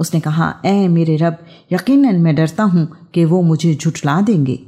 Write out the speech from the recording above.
उसने कहा ए मेरे रब यकीनन मैं डरता हूँ कि वो मुझे झुठला देंगे।